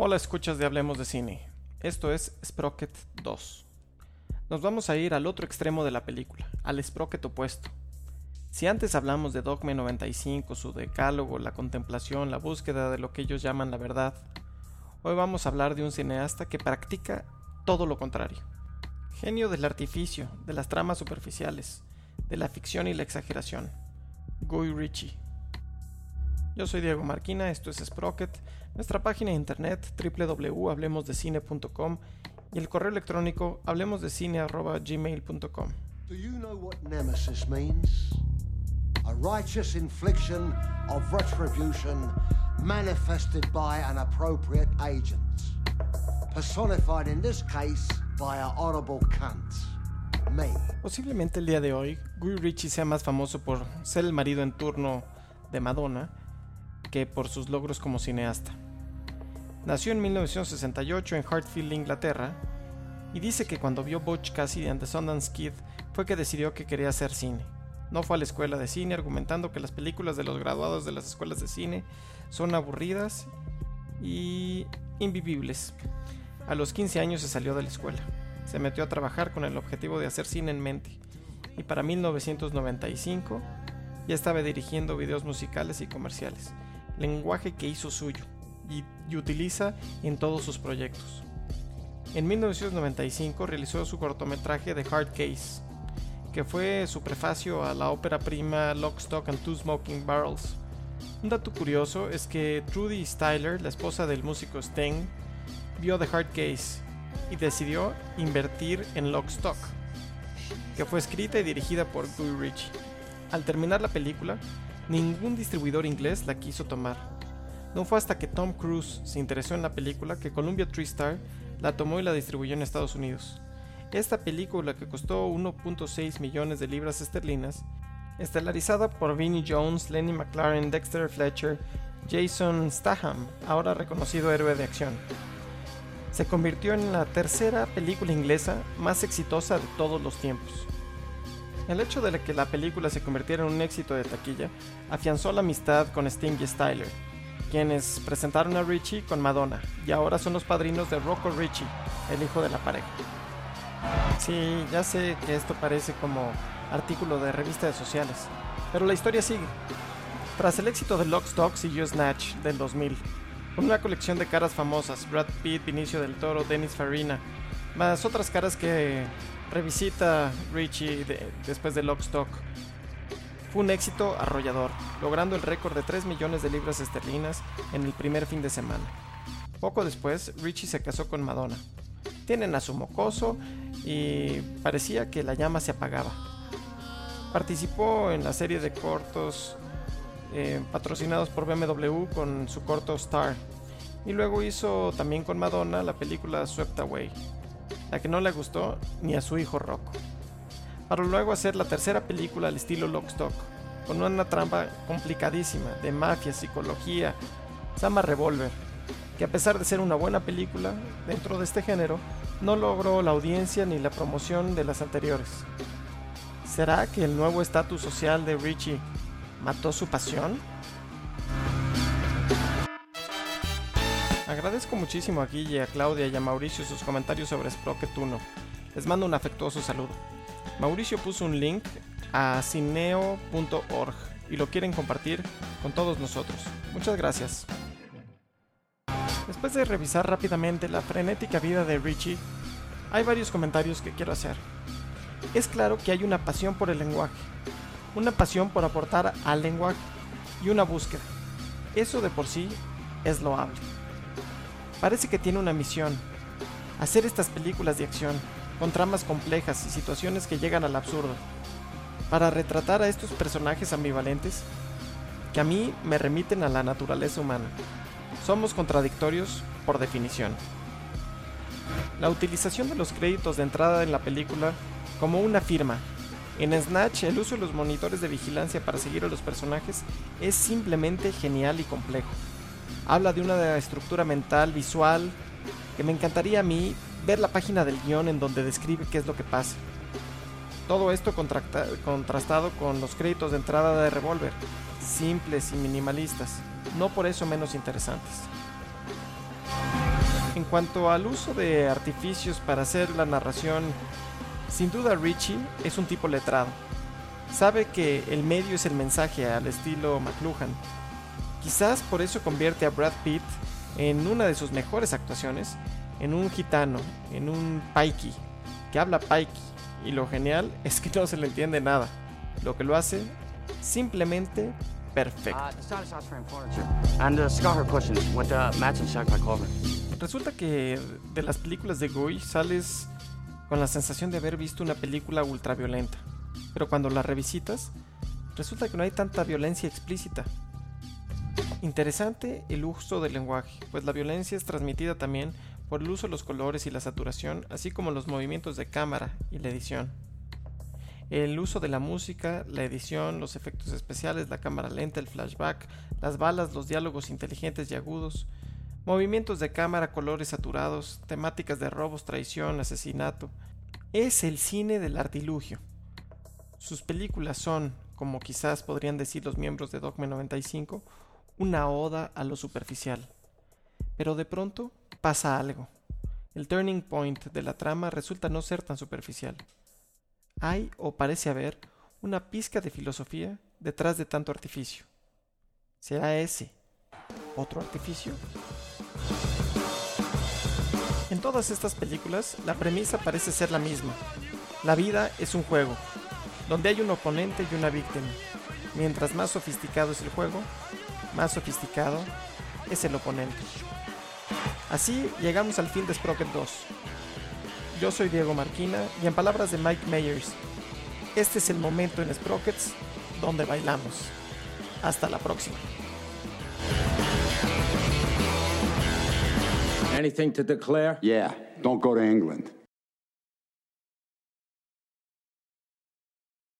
Hola escuchas de Hablemos de Cine. Esto es Sprocket 2. Nos vamos a ir al otro extremo de la película, al Sprocket opuesto. Si antes hablamos de Dogme 95, su decálogo, la contemplación, la búsqueda de lo que ellos llaman la verdad, hoy vamos a hablar de un cineasta que practica todo lo contrario. Genio del artificio, de las tramas superficiales, de la ficción y la exageración. Guy Ritchie. Yo soy Diego Marquina, esto es Sprocket, nuestra página de internet www.hablemosdecine.com y el correo electrónico hablemosdecine.gmail.com. Do you know what nemesis means? A righteous infliction of retribution manifested by an appropriate agent. Personified in this case by a horrible cunt. Me. Posiblemente el día de hoy, Guy Ritchie sea más famoso por ser el marido en turno de Madonna que por sus logros como cineasta. Nació en 1968 en Hartfield, Inglaterra, y dice que cuando vio Butch Cassidy and the Sundance Kid fue que decidió que quería hacer cine. No fue a la escuela de cine argumentando que las películas de los graduados de las escuelas de cine son aburridas y invivibles. A los 15 años se salió de la escuela. Se metió a trabajar con el objetivo de hacer cine en mente. Y para 1995 ya estaba dirigiendo videos musicales y comerciales lenguaje que hizo suyo y, utiliza en todos sus proyectos. En 1995 realizó su cortometraje The Hard Case, que fue su prefacio a la ópera prima Lock, Stock and Two Smoking Barrels. Un dato curioso es que Trudy Styler, la esposa del músico Sting, vio The Hard Case y decidió invertir en Lock, Stock, que fue escrita y dirigida por Guy Ritchie. Al terminar la película, Ningún distribuidor inglés la quiso tomar. No fue hasta que Tom Cruise se interesó en la película que Columbia TriStar la tomó y la distribuyó en Estados Unidos. Esta película, que costó 1.6 millones de libras esterlinas, estelarizada por Vinnie Jones, Lenny McLaren, Dexter Fletcher, Jason Statham, ahora reconocido héroe de acción, se convirtió en la tercera película inglesa más exitosa de todos los tiempos. El hecho de que la película se convirtiera en un éxito de taquilla afianzó la amistad con Sting y Styler, quienes presentaron a Richie con Madonna y ahora son los padrinos de Rocco Richie, el hijo de la pareja. Sí, ya sé que esto parece como artículo de revista de sociales, pero la historia sigue. Tras el éxito de Lock, Stock siguió Snatch del 2000, con una colección de caras famosas, Brad Pitt, Vinicio del Toro, Dennis Farina, más otras caras que revisita Richie después de Lockstock. Fue un éxito arrollador, logrando el récord de 3 millones de libras esterlinas en el primer fin de semana. Poco después, Richie se casó con Madonna. Tienen a su mocoso y parecía que la llama se apagaba. Participó en la serie de cortos eh, patrocinados por BMW con su corto Star. Y luego hizo también con Madonna la película Swept Away la que no le gustó ni a su hijo Rocco. Para luego hacer la tercera película al estilo Lockstock, con una trampa complicadísima de mafia, psicología, Sama Revolver, que a pesar de ser una buena película dentro de este género, no logró la audiencia ni la promoción de las anteriores. ¿Será que el nuevo estatus social de Richie mató su pasión? Agradezco muchísimo a Guille, a Claudia y a Mauricio sus comentarios sobre Sprocket 1. Les mando un afectuoso saludo. Mauricio puso un link a cineo.org y lo quieren compartir con todos nosotros. Muchas gracias. Después de revisar rápidamente la frenética vida de Richie, hay varios comentarios que quiero hacer. Es claro que hay una pasión por el lenguaje, una pasión por aportar al lenguaje y una búsqueda. Eso de por sí es loable. Parece que tiene una misión, hacer estas películas de acción, con tramas complejas y situaciones que llegan al absurdo, para retratar a estos personajes ambivalentes que a mí me remiten a la naturaleza humana. Somos contradictorios por definición. La utilización de los créditos de entrada en la película como una firma. En Snatch, el uso de los monitores de vigilancia para seguir a los personajes es simplemente genial y complejo habla de una estructura mental, visual, que me encantaría a mí ver la página del guion en donde describe qué es lo que pasa. Todo esto contrastado con los créditos de entrada de Revolver, simples y minimalistas, no por eso menos interesantes. En cuanto al uso de artificios para hacer la narración, sin duda Richie es un tipo letrado. Sabe que el medio es el mensaje al estilo McLuhan. Quizás por eso convierte a Brad Pitt en una de sus mejores actuaciones, en un gitano, en un paiki, que habla paiki, y lo genial es que no se le entiende nada, lo que lo hace simplemente perfecto. Resulta que de las películas de Guy sales con la sensación de haber visto una película ultraviolenta, pero cuando la revisitas, resulta que no hay tanta violencia explícita. Interesante el uso del lenguaje, pues la violencia es transmitida también por el uso de los colores y la saturación, así como los movimientos de cámara y la edición. El uso de la música, la edición, los efectos especiales, la cámara lenta, el flashback, las balas, los diálogos inteligentes y agudos, movimientos de cámara, colores saturados, temáticas de robos, traición, asesinato. Es el cine del artilugio. Sus películas son, como quizás podrían decir los miembros de Dogma 95, una oda a lo superficial. Pero de pronto pasa algo. El turning point de la trama resulta no ser tan superficial. Hay, o parece haber, una pizca de filosofía detrás de tanto artificio. ¿Será ese otro artificio? En todas estas películas, la premisa parece ser la misma. La vida es un juego, donde hay un oponente y una víctima. Mientras más sofisticado es el juego, más sofisticado es el oponente. Así llegamos al fin de Sprocket 2. Yo soy Diego Marquina y en palabras de Mike Myers, este es el momento en Sprockets donde bailamos. Hasta la próxima. Anything to declare? Yeah, don't go to England.